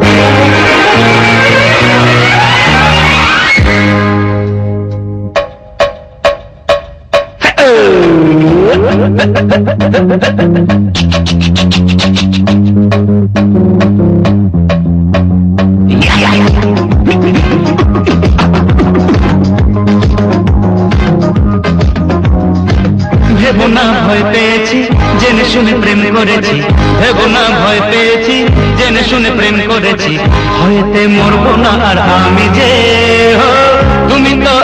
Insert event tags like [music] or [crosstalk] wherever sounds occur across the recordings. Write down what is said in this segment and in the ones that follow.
Hey-oh! [laughs] শুনে প্রেম করেছি। ভেবো না, ভয় পেয়েছি, জেনে শুনে প্রেম করেছি। হয়তে মরবো না আর আমি যে তুমি তো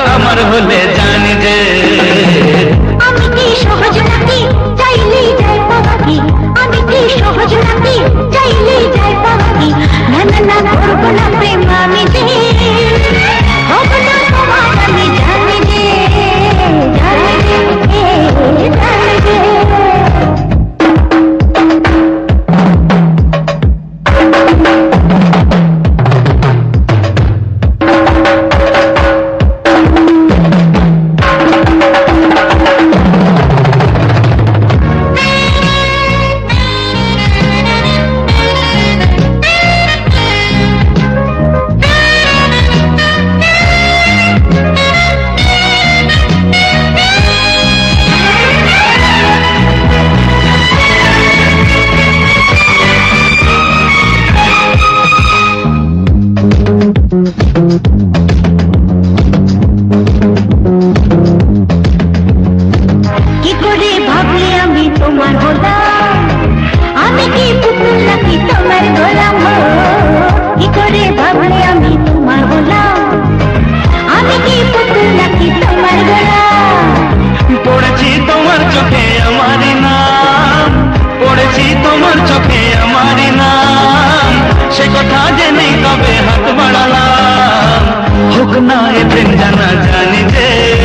ना दिन जाना जानी दे।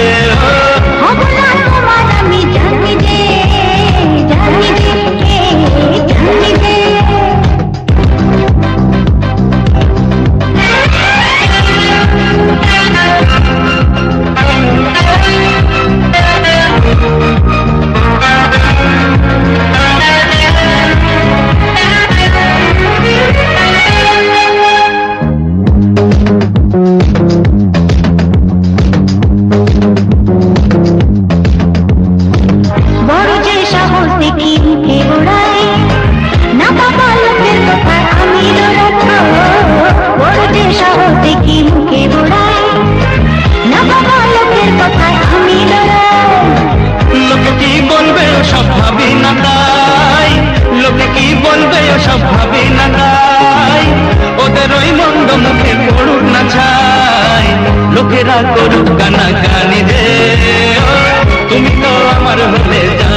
চলবে ওসব ভাবি না তাই। ওদের ওই মন্দ মুখে পড়ুক না চাই লোকেরা করুক কানা কানি রে তুমি তো আমার হলে যা